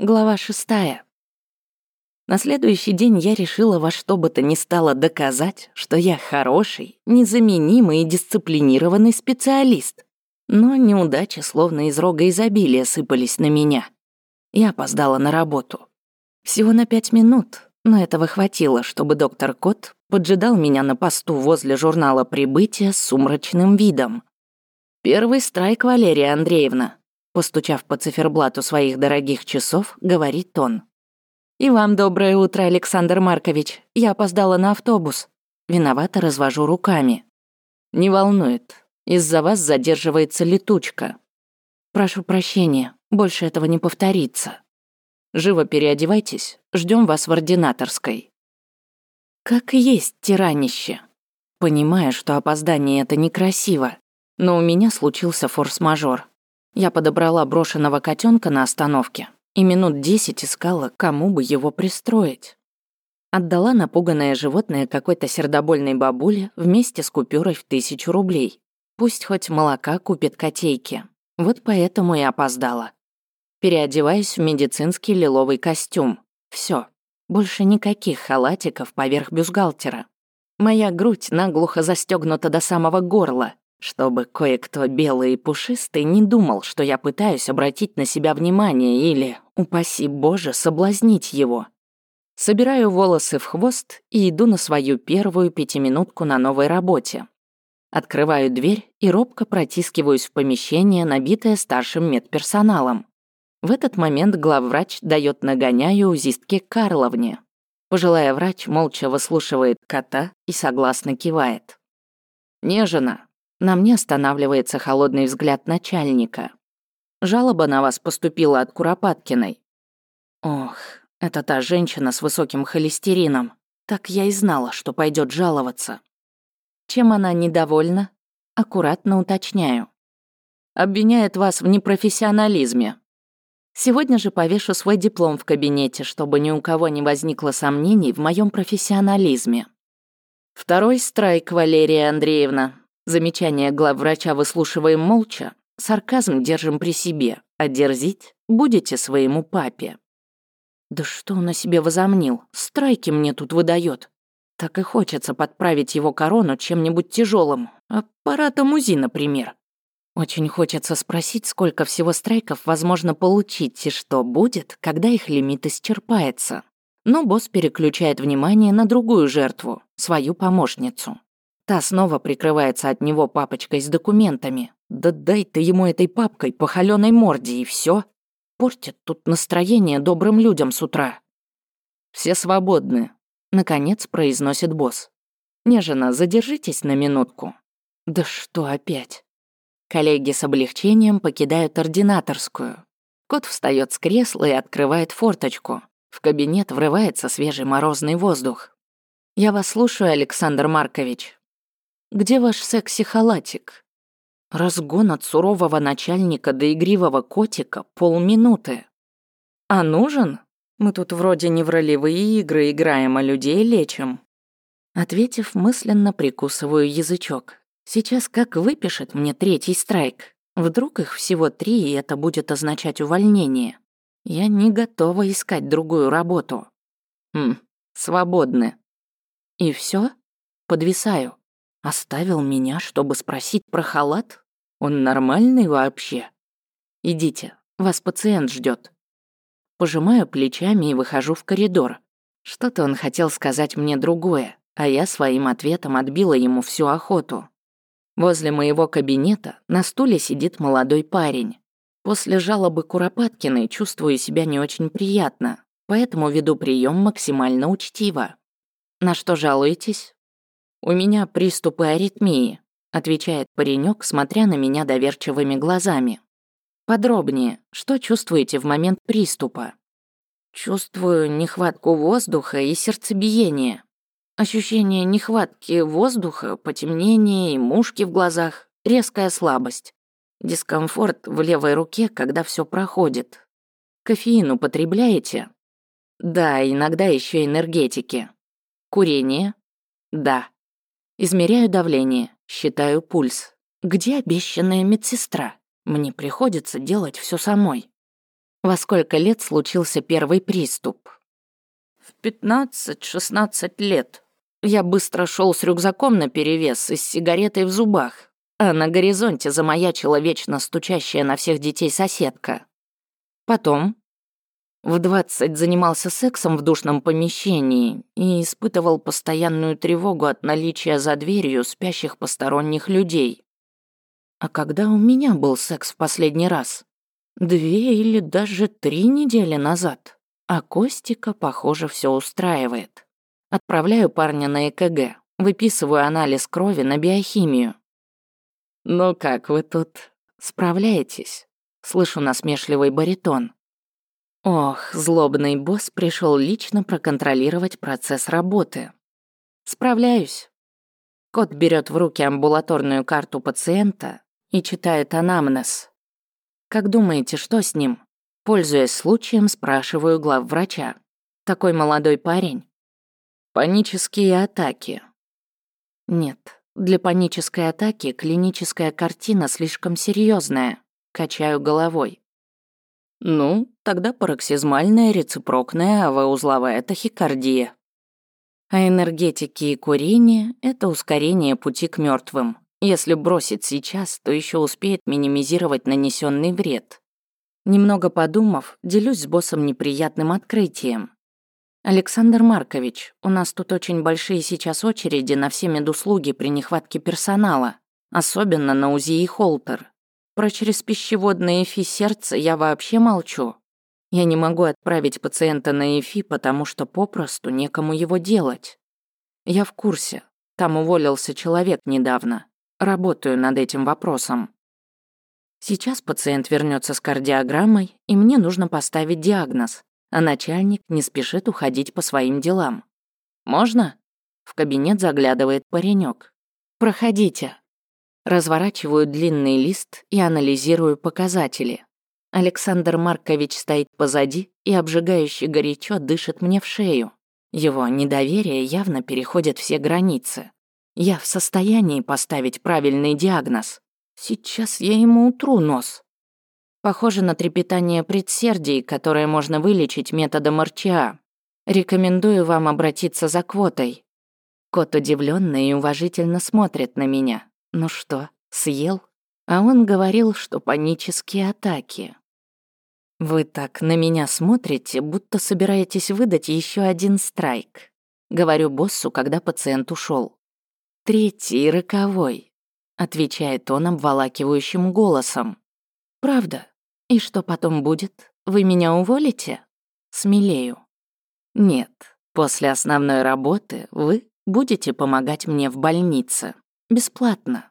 Глава шестая. На следующий день я решила во что бы то ни стало доказать, что я хороший, незаменимый и дисциплинированный специалист. Но неудачи словно из рога изобилия сыпались на меня. Я опоздала на работу. Всего на пять минут, но этого хватило, чтобы доктор Кот поджидал меня на посту возле журнала «Прибытие» с сумрачным видом. «Первый страйк, Валерия Андреевна», Постучав по циферблату своих дорогих часов, говорит он. «И вам доброе утро, Александр Маркович. Я опоздала на автобус». Виновато развожу руками. «Не волнует. Из-за вас задерживается летучка. Прошу прощения, больше этого не повторится. Живо переодевайтесь, ждем вас в ординаторской». Как есть тиранище. Понимаю, что опоздание это некрасиво, но у меня случился форс-мажор. Я подобрала брошенного котенка на остановке и минут десять искала, кому бы его пристроить. Отдала напуганное животное какой-то сердобольной бабуле вместе с купюрой в тысячу рублей. Пусть хоть молока купит котейки. Вот поэтому и опоздала. Переодеваюсь в медицинский лиловый костюм. Все. Больше никаких халатиков поверх бюстгальтера. Моя грудь наглухо застегнута до самого горла, чтобы кое-кто белый и пушистый не думал, что я пытаюсь обратить на себя внимание или, упаси боже, соблазнить его. Собираю волосы в хвост и иду на свою первую пятиминутку на новой работе. Открываю дверь и робко протискиваюсь в помещение, набитое старшим медперсоналом. В этот момент главврач дает нагоняю узистке Карловне. Пожилая врач молча выслушивает кота и согласно кивает. «Нежина, на мне останавливается холодный взгляд начальника. Жалоба на вас поступила от Куропаткиной. Ох, это та женщина с высоким холестерином. Так я и знала, что пойдет жаловаться. Чем она недовольна? Аккуратно уточняю. Обвиняет вас в непрофессионализме. Сегодня же повешу свой диплом в кабинете, чтобы ни у кого не возникло сомнений в моем профессионализме. Второй страйк, Валерия Андреевна. Замечание главврача выслушиваем молча, сарказм держим при себе, а дерзить будете своему папе. Да что он о себе возомнил? Страйки мне тут выдает. Так и хочется подправить его корону чем-нибудь тяжелым, аппаратом УЗИ, например. Очень хочется спросить, сколько всего страйков возможно получить и что будет, когда их лимит исчерпается. Но босс переключает внимание на другую жертву, свою помощницу. Та снова прикрывается от него папочкой с документами. Да дай ты ему этой папкой по холёной морде и все. Портит тут настроение добрым людям с утра. «Все свободны», — наконец произносит босс. «Нежина, задержитесь на минутку». «Да что опять?» Коллеги с облегчением покидают ординаторскую. Кот встает с кресла и открывает форточку. В кабинет врывается свежий морозный воздух. «Я вас слушаю, Александр Маркович», где ваш секси-халатик? Разгон от сурового начальника до игривого котика полминуты. А нужен? Мы тут вроде не в ролевые игры играем, а людей лечим. Ответив, мысленно прикусываю язычок. Сейчас как выпишет мне третий страйк. Вдруг их всего три, и это будет означать увольнение. Я не готова искать другую работу. Хм, свободны. И все? Подвисаю. Оставил меня, чтобы спросить про халат? Он нормальный вообще? Идите, вас пациент ждет. Пожимаю плечами и выхожу в коридор. Что-то он хотел сказать мне другое, а я своим ответом отбила ему всю охоту. Возле моего кабинета на стуле сидит молодой парень. После жалобы Куропаткиной чувствую себя не очень приятно, поэтому веду прием максимально учтиво. На что жалуетесь? «У меня приступы аритмии», — отвечает паренек, смотря на меня доверчивыми глазами. «Подробнее, что чувствуете в момент приступа?» «Чувствую нехватку воздуха и сердцебиение. Ощущение нехватки воздуха, потемнение и мушки в глазах, резкая слабость. Дискомфорт в левой руке, когда все проходит. Кофеин употребляете?» «Да, иногда еще энергетики. Курение?» «Да». Измеряю давление, считаю пульс. Где обещанная медсестра? Мне приходится делать все самой. Во сколько лет случился первый приступ? В 15-16 лет. Я быстро шел с рюкзаком наперевес и с сигаретой в зубах, а на горизонте замаячила вечно стучащая на всех детей соседка. Потом в 20 занимался сексом в душном помещении и испытывал постоянную тревогу от наличия за дверью спящих посторонних людей. А когда у меня был секс в последний раз? Две или даже три недели назад. А Костика, похоже, все устраивает. Отправляю парня на ЭКГ, выписываю анализ крови на биохимию. «Ну как вы тут? Справляетесь?» Слышу насмешливый баритон. Ох, злобный босс пришел лично проконтролировать процесс работы. Справляюсь. Кот берет в руки амбулаторную карту пациента и читает анамнез. Как думаете, что с ним? Пользуясь случаем, спрашиваю главврача. Такой молодой парень. Панические атаки. Нет, для панической атаки клиническая картина слишком серьезная. Качаю головой. Ну, тогда пароксизмальная рецепрокная авоузловая тахикардия. А энергетики и курение – это ускорение пути к мертвым. Если бросить сейчас, то еще успеет минимизировать нанесенный вред. Немного подумав, делюсь с боссом неприятным открытием. «Александр Маркович, у нас тут очень большие сейчас очереди на все медуслуги при нехватке персонала, особенно на УЗИ и Холтер. Про через пищеводное ЭФИ сердца я вообще молчу. Я не могу отправить пациента на ЭФИ, потому что попросту некому его делать. Я в курсе, там уволился человек недавно. Работаю над этим вопросом. Сейчас пациент вернется с кардиограммой, и мне нужно поставить диагноз, а начальник не спешит уходить по своим делам. «Можно?» В кабинет заглядывает паренек. «Проходите». Разворачиваю длинный лист и анализирую показатели. Александр Маркович стоит позади и обжигающе горячо дышит мне в шею. Его недоверие явно переходит все границы. Я в состоянии поставить правильный диагноз. Сейчас я ему утру нос. Похоже на трепетание предсердий, которое можно вылечить методом РЧА. Рекомендую вам обратиться за квотой. Кот удивленно и уважительно смотрит на меня. Ну что, съел? А он говорил, что панические атаки. Вы так на меня смотрите, будто собираетесь выдать еще один страйк. Говорю боссу, когда пациент ушел. «Третий, роковой», — отвечает он обволакивающим голосом. «Правда? И что потом будет? Вы меня уволите?» Смелею. «Нет, после основной работы вы будете помогать мне в больнице. Бесплатно.